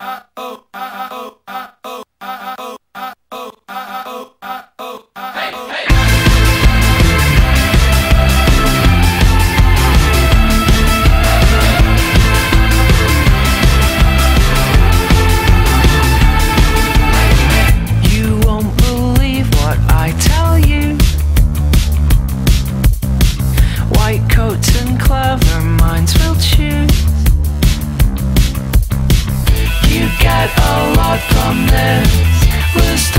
oh, oh, oh, oh. calmness will